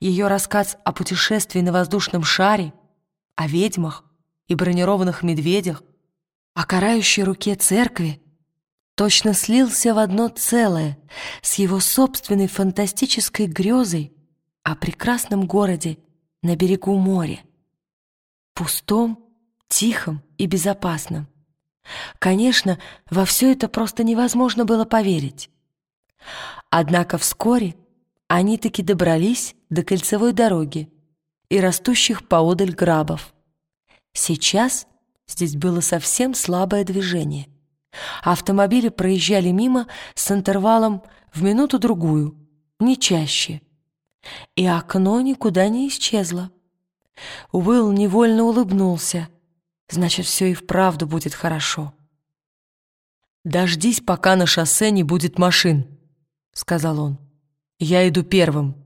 ее рассказ о путешествии на воздушном шаре, о ведьмах и бронированных медведях, о карающей руке церкви, точно слился в одно целое с его собственной фантастической грезой о прекрасном городе на берегу моря, пустом, тихом и безопасном. Конечно, во все это просто невозможно было поверить. Однако вскоре они таки добрались до кольцевой дороги и растущих поодаль грабов. Сейчас здесь было совсем слабое движение. Автомобили проезжали мимо с интервалом в минуту-другую, не чаще. И окно никуда не исчезло. Уилл невольно улыбнулся. Значит, все и вправду будет хорошо. «Дождись, пока на шоссе не будет машин», — сказал он. «Я иду первым».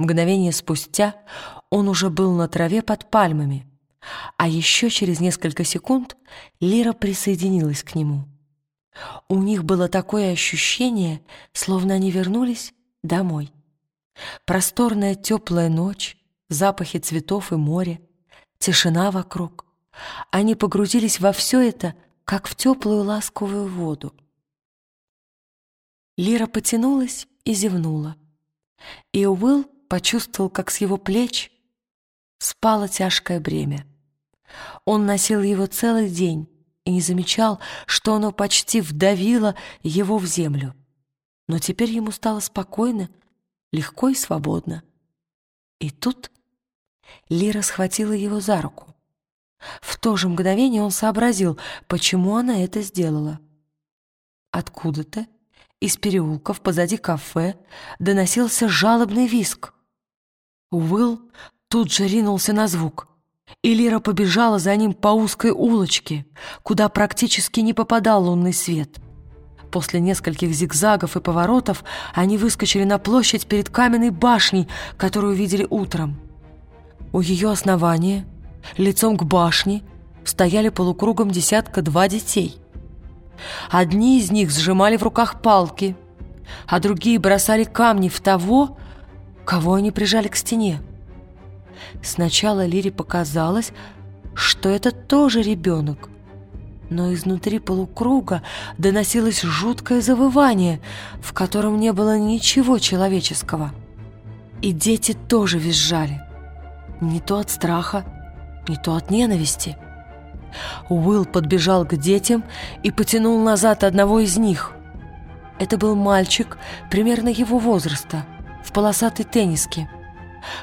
Мгновение спустя он уже был на траве под пальмами, а еще через несколько секунд Лира присоединилась к нему. У них было такое ощущение, словно они вернулись домой. Просторная теплая ночь, запахи цветов и моря, тишина вокруг. Они погрузились во все это, как в теплую ласковую воду. Лира потянулась и зевнула. И Уилл почувствовал, как с его плеч спало тяжкое бремя. Он носил его целый день и не замечал, что оно почти вдавило его в землю. Но теперь ему стало спокойно, легко и свободно. И тут Лира схватила его за руку. В то же мгновение он сообразил, почему она это сделала. Откуда-то из переулков позади кафе доносился жалобный виск. Уилл тут же ринулся на звук, и Лира побежала за ним по узкой улочке, куда практически не попадал лунный свет. После нескольких зигзагов и поворотов они выскочили на площадь перед каменной башней, которую видели утром. У ее основания, лицом к башне, стояли полукругом десятка-два детей. Одни из них сжимали в руках палки, а другие бросали камни в того, кого они прижали к стене. Сначала Лире показалось, что это тоже ребенок, но изнутри полукруга доносилось жуткое завывание, в котором не было ничего человеческого. И дети тоже визжали. Не то от страха, не то от ненависти. Уилл подбежал к детям и потянул назад одного из них. Это был мальчик примерно его возраста, в полосатой тенниске.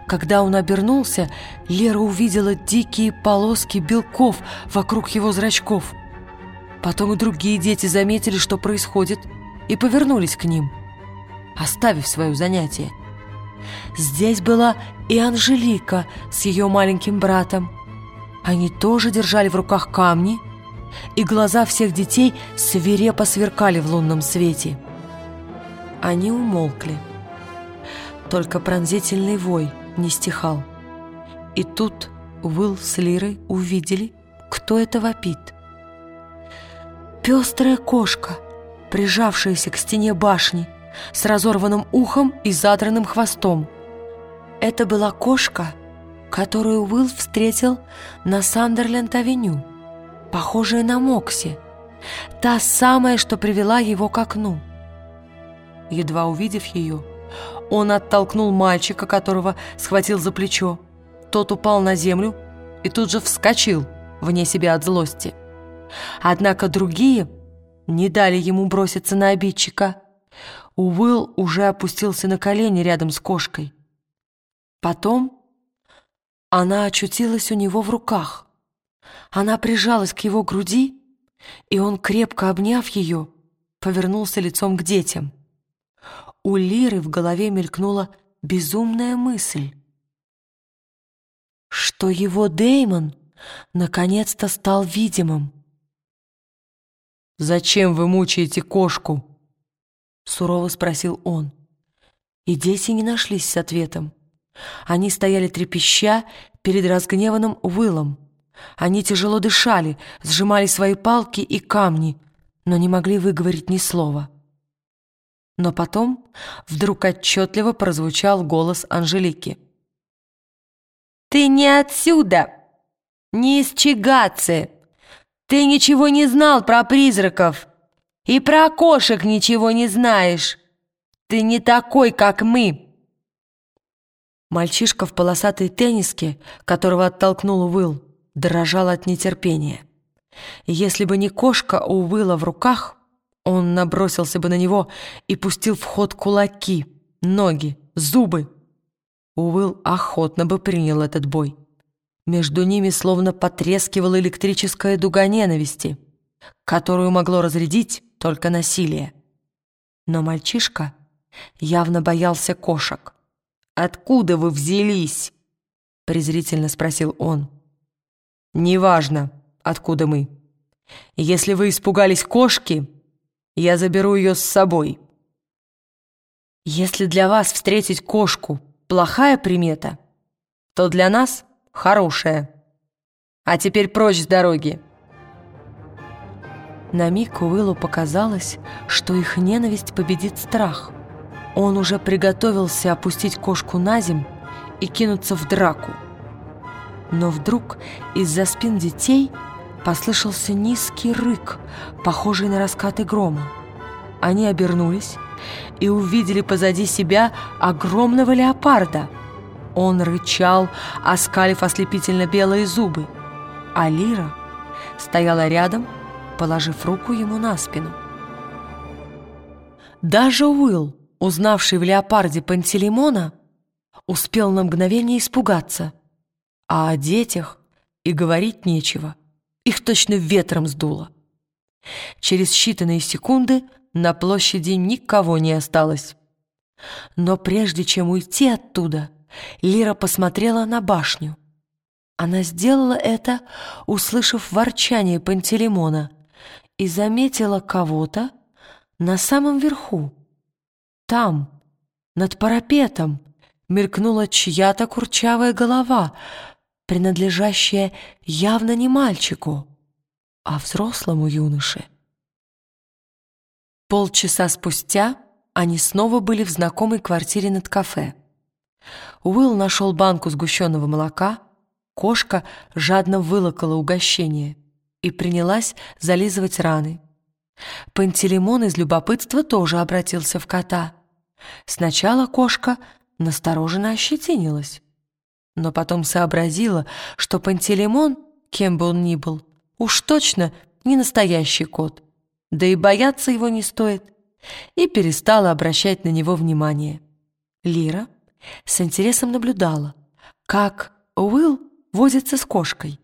Когда он обернулся, Лера увидела дикие полоски белков вокруг его зрачков. Потом и другие дети заметили, что происходит, и повернулись к ним, оставив свое занятие. Здесь была и Анжелика с ее маленьким братом. Они тоже держали в руках камни, и глаза всех детей свирепо сверкали в лунном свете. Они умолкли. Только пронзительный вой не стихал. И тут Уилл с Лирой увидели, кто это вопит. Пестрая кошка, прижавшаяся к стене башни, с разорванным ухом и задранным хвостом. Это была кошка, которую Уилл встретил на Сандерленд-авеню, похожая на Мокси, та самая, что привела его к окну. Едва увидев ее, он оттолкнул мальчика, которого схватил за плечо. Тот упал на землю и тут же вскочил, вне себя от злости. Однако другие не дали ему броситься на обидчика. Уилл уже опустился на колени рядом с кошкой. Потом она очутилась у него в руках. Она прижалась к его груди, и он, крепко обняв ее, повернулся лицом к детям. У Лиры в голове мелькнула безумная мысль, что его Деймон наконец-то стал видимым. «Зачем вы мучаете кошку?» — сурово спросил он. И дети не нашлись с ответом. Они стояли трепеща перед разгневанным Уиллом. Они тяжело дышали, сжимали свои палки и камни, но не могли выговорить ни слова. Но потом вдруг отчетливо прозвучал голос Анжелики. «Ты не отсюда! Не из Чигацы! Ты ничего не знал про призраков! И про кошек ничего не знаешь! Ты не такой, как мы!» Мальчишка в полосатой тенниске, которого оттолкнул Уилл, дрожал от нетерпения. Если бы не кошка у Уилла в руках, он набросился бы на него и пустил в ход кулаки, ноги, зубы. Уилл охотно бы принял этот бой. Между ними словно потрескивала электрическая дуга ненависти, которую могло разрядить только насилие. Но мальчишка явно боялся кошек. «Откуда вы взялись?» — презрительно спросил он. «Неважно, откуда мы. Если вы испугались кошки, я заберу ее с собой». «Если для вас встретить кошку плохая примета, то для нас хорошая. А теперь прочь с дороги». На миг Уиллу показалось, что их ненависть победит страх — он уже приготовился опустить кошку на земь и кинуться в драку. Но вдруг из-за спин детей послышался низкий рык, похожий на раскаты грома. Они обернулись и увидели позади себя огромного леопарда. Он рычал, оскалив ослепительно белые зубы, а Лира стояла рядом, положив руку ему на спину. Даже Уилл, узнавший в леопарде Пантелеймона, успел на мгновение испугаться. А о детях и говорить нечего. Их точно ветром сдуло. Через считанные секунды на площади никого не осталось. Но прежде чем уйти оттуда, Лира посмотрела на башню. Она сделала это, услышав ворчание Пантелеймона, и заметила кого-то на самом верху. Там, над парапетом, мелькнула чья-то курчавая голова, принадлежащая явно не мальчику, а взрослому юноше. Полчаса спустя они снова были в знакомой квартире над кафе. Уилл нашел банку сгущенного молока, кошка жадно вылокала угощение и принялась зализывать раны. Пантелеймон из любопытства тоже обратился в кота — Сначала кошка настороженно ощетинилась, но потом сообразила, что Пантелеймон, кем бы он ни был, уж точно не настоящий кот, да и бояться его не стоит, и перестала обращать на него внимание. Лира с интересом наблюдала, как Уилл возится с кошкой.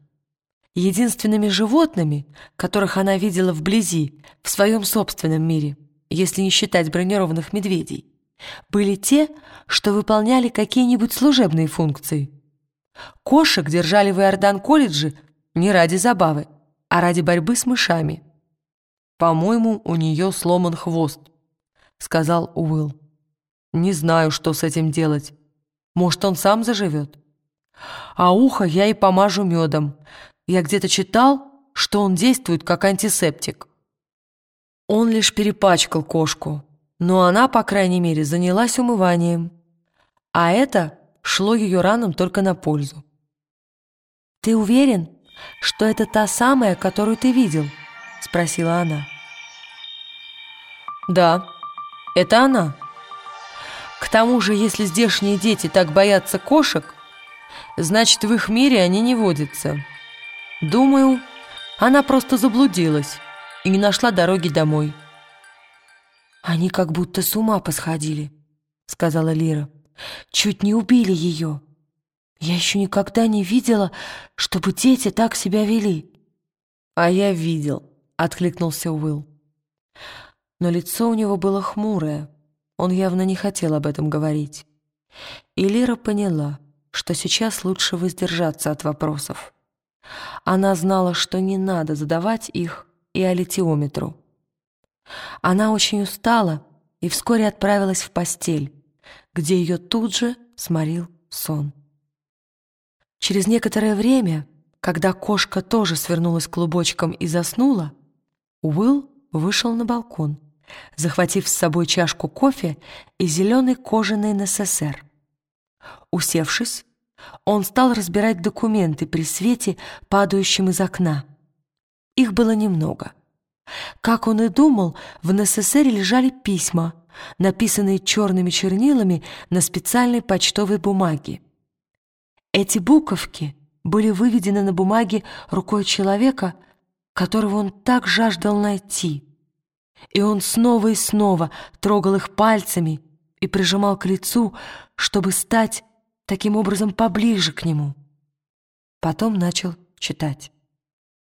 Единственными животными, которых она видела вблизи, в своем собственном мире, если не считать бронированных медведей, были те, что выполняли какие-нибудь служебные функции. Кошек держали в Иордан-колледже не ради забавы, а ради борьбы с мышами. «По-моему, у нее сломан хвост», — сказал Уилл. «Не знаю, что с этим делать. Может, он сам заживет? А ухо я и помажу медом. Я где-то читал, что он действует как антисептик». Он лишь перепачкал кошку, но она, по крайней мере, занялась умыванием. А это шло ее ранам только на пользу. «Ты уверен, что это та самая, которую ты видел?» — спросила она. «Да, это она. К тому же, если здешние дети так боятся кошек, значит, в их мире они не водятся. Думаю, она просто заблудилась и не нашла дороги домой». «Они как будто с ума посходили», — сказала Лира. «Чуть не убили ее. Я еще никогда не видела, чтобы дети так себя вели». «А я видел», — откликнулся Уилл. Но лицо у него было хмурое. Он явно не хотел об этом говорить. И Лира поняла, что сейчас лучше воздержаться от вопросов. Она знала, что не надо задавать их и алитиометру. Она очень устала и вскоре отправилась в постель, где ее тут же сморил сон. Через некоторое время, когда кошка тоже свернулась клубочком и заснула, Уилл вышел на балкон захватив с собой чашку кофе и зеленый кожаный НССР. Усевшись, он стал разбирать документы при свете, падающем из окна. Их было немного. Как он и думал, в НССР лежали письма, написанные черными чернилами на специальной почтовой бумаге. Эти буковки были выведены на бумаге рукой человека, которого он так жаждал найти. И он снова и снова трогал их пальцами и прижимал к лицу, чтобы стать таким образом поближе к нему. Потом начал читать.